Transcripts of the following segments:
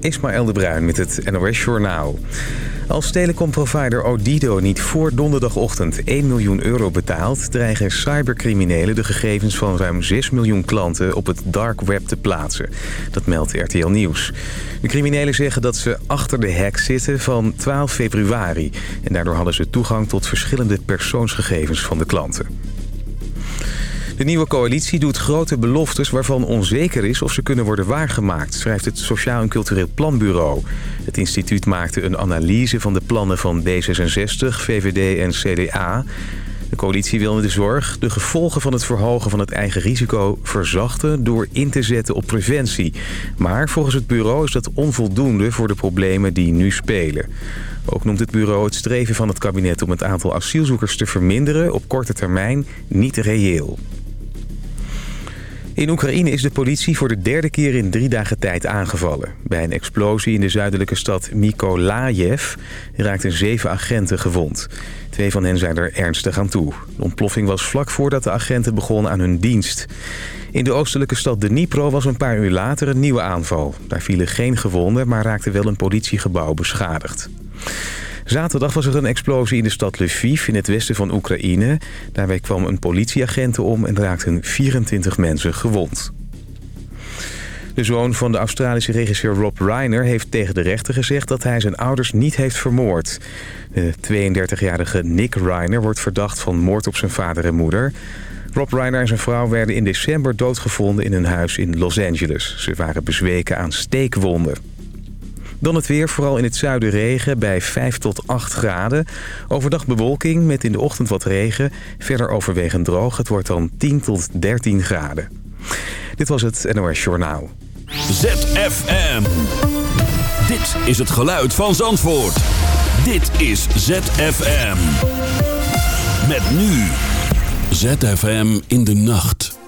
Ismaël de Bruin met het NOS Journaal. Als telecomprovider Odido niet voor donderdagochtend 1 miljoen euro betaalt... dreigen cybercriminelen de gegevens van ruim 6 miljoen klanten op het dark web te plaatsen. Dat meldt RTL Nieuws. De criminelen zeggen dat ze achter de hack zitten van 12 februari. En daardoor hadden ze toegang tot verschillende persoonsgegevens van de klanten. De nieuwe coalitie doet grote beloftes waarvan onzeker is of ze kunnen worden waargemaakt, schrijft het Sociaal en Cultureel Planbureau. Het instituut maakte een analyse van de plannen van D66, VVD en CDA. De coalitie wil in de zorg de gevolgen van het verhogen van het eigen risico verzachten door in te zetten op preventie. Maar volgens het bureau is dat onvoldoende voor de problemen die nu spelen. Ook noemt het bureau het streven van het kabinet om het aantal asielzoekers te verminderen op korte termijn niet reëel. In Oekraïne is de politie voor de derde keer in drie dagen tijd aangevallen. Bij een explosie in de zuidelijke stad Mykolajev raakten zeven agenten gewond. Twee van hen zijn er ernstig aan toe. De ontploffing was vlak voordat de agenten begonnen aan hun dienst. In de oostelijke stad Dnipro was een paar uur later een nieuwe aanval. Daar vielen geen gewonden, maar raakte wel een politiegebouw beschadigd. Zaterdag was er een explosie in de stad Lviv in het westen van Oekraïne. Daarbij kwam een politieagent om en raakten 24 mensen gewond. De zoon van de Australische regisseur Rob Reiner heeft tegen de rechter gezegd dat hij zijn ouders niet heeft vermoord. De 32-jarige Nick Reiner wordt verdacht van moord op zijn vader en moeder. Rob Reiner en zijn vrouw werden in december doodgevonden in een huis in Los Angeles. Ze waren bezweken aan steekwonden. Dan het weer, vooral in het zuiden regen bij 5 tot 8 graden. Overdag bewolking met in de ochtend wat regen. Verder overwegend droog. Het wordt dan 10 tot 13 graden. Dit was het NOS Journaal. ZFM. Dit is het geluid van Zandvoort. Dit is ZFM. Met nu. ZFM in de nacht.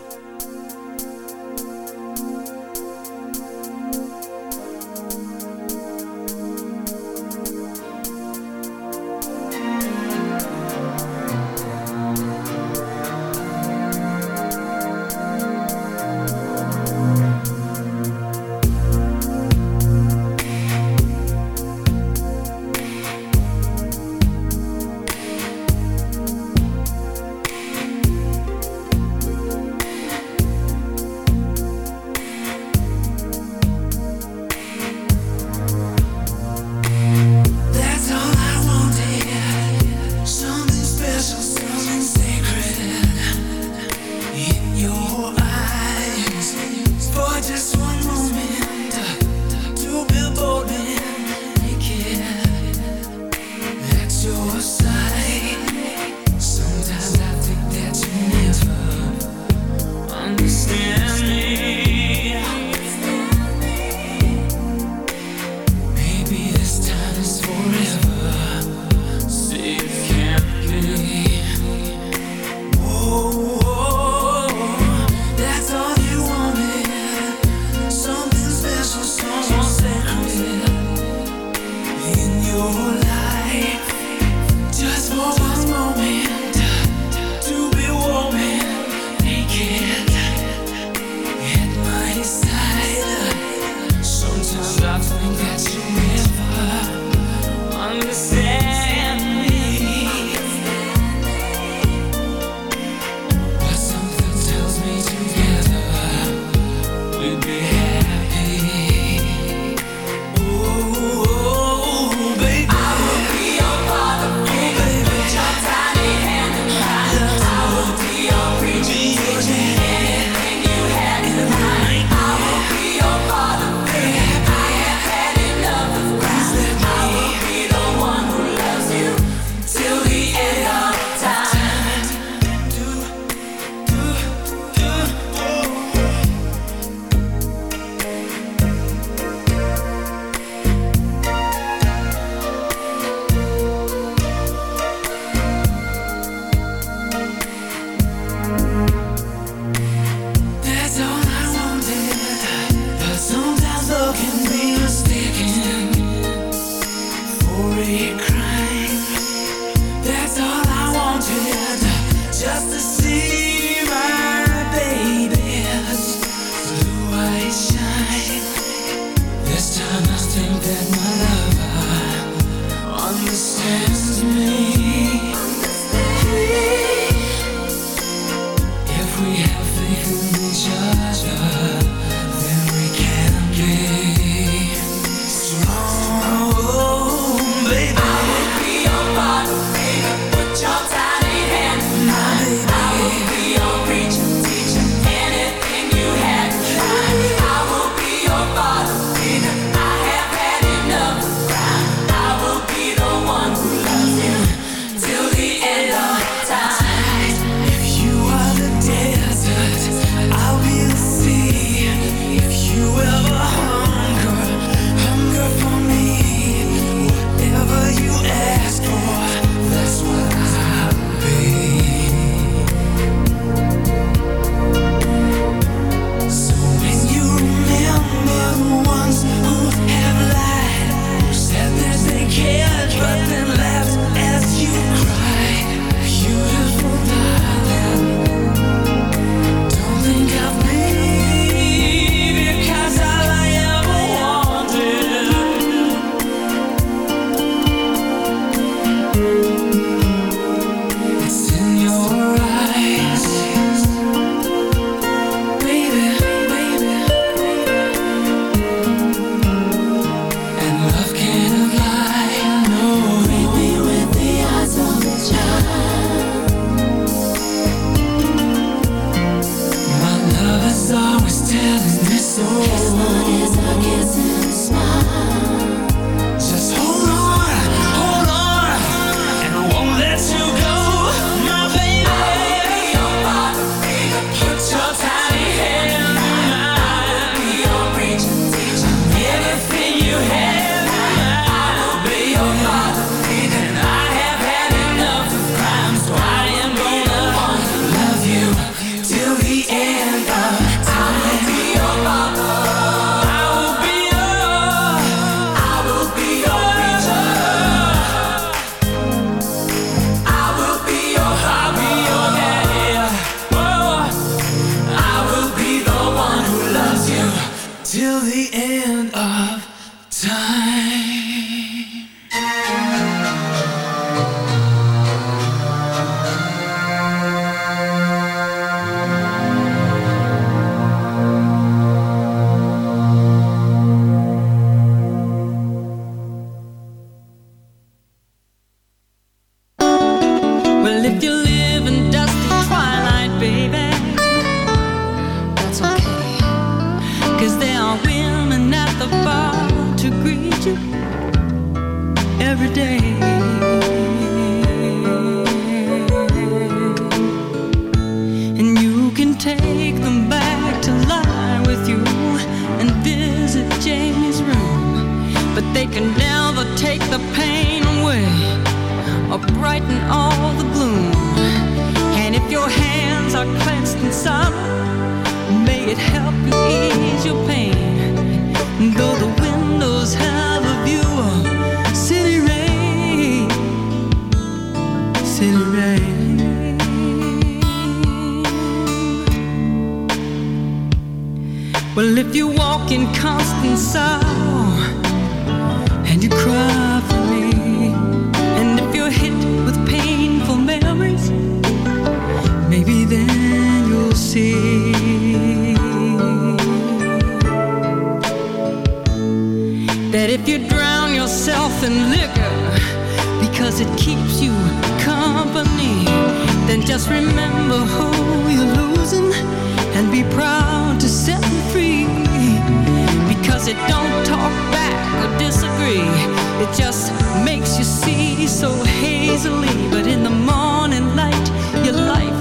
time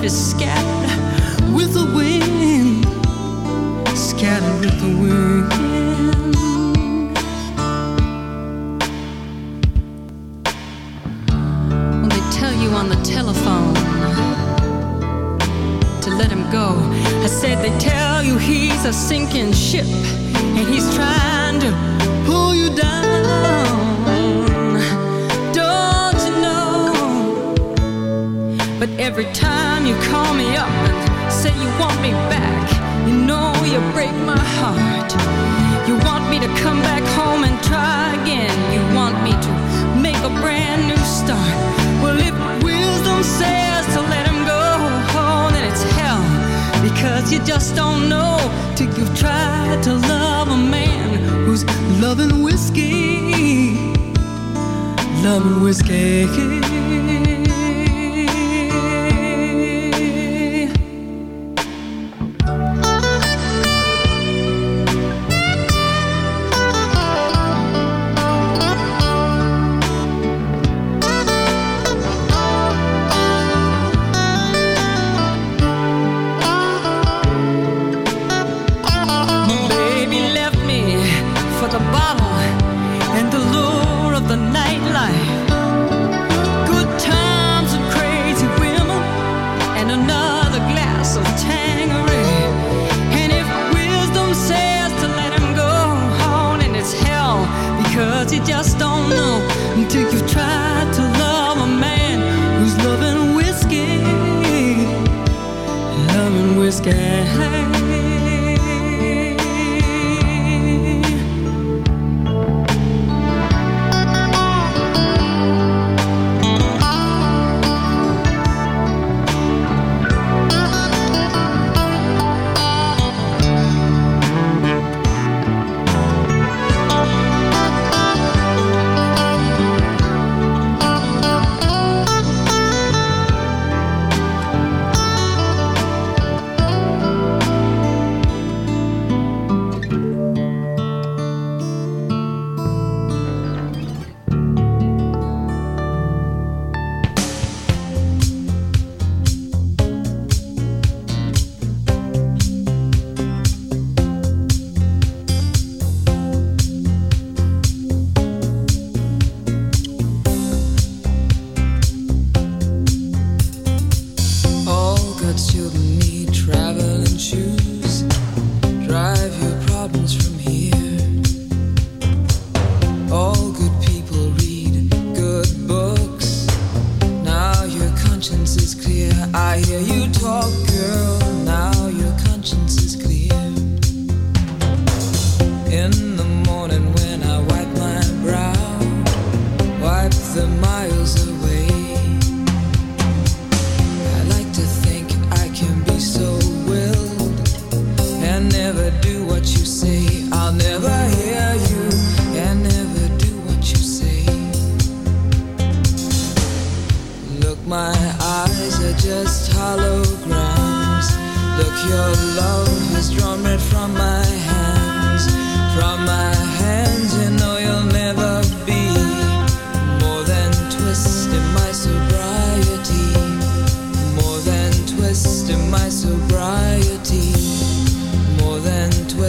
is scattered.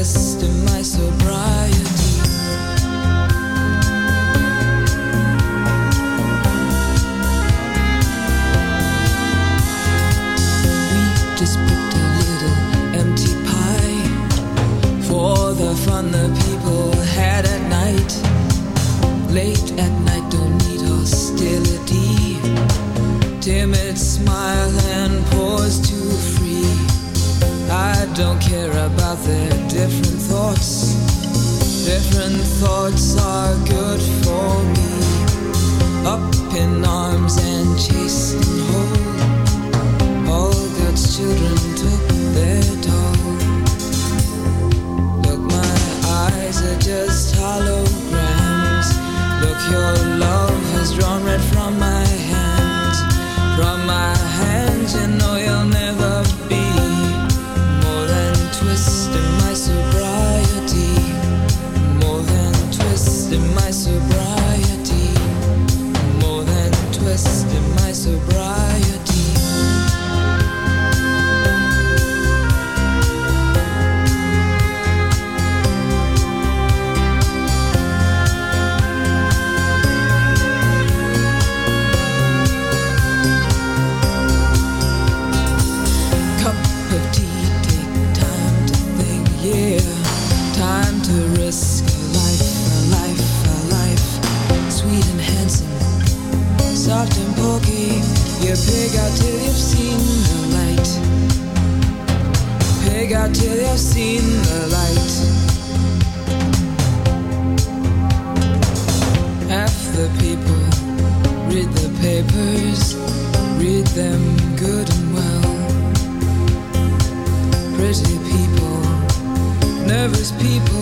To my surprise. them good and well. Pretty people, nervous people.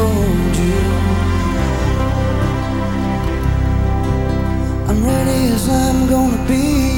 you. I'm ready as I'm gonna be.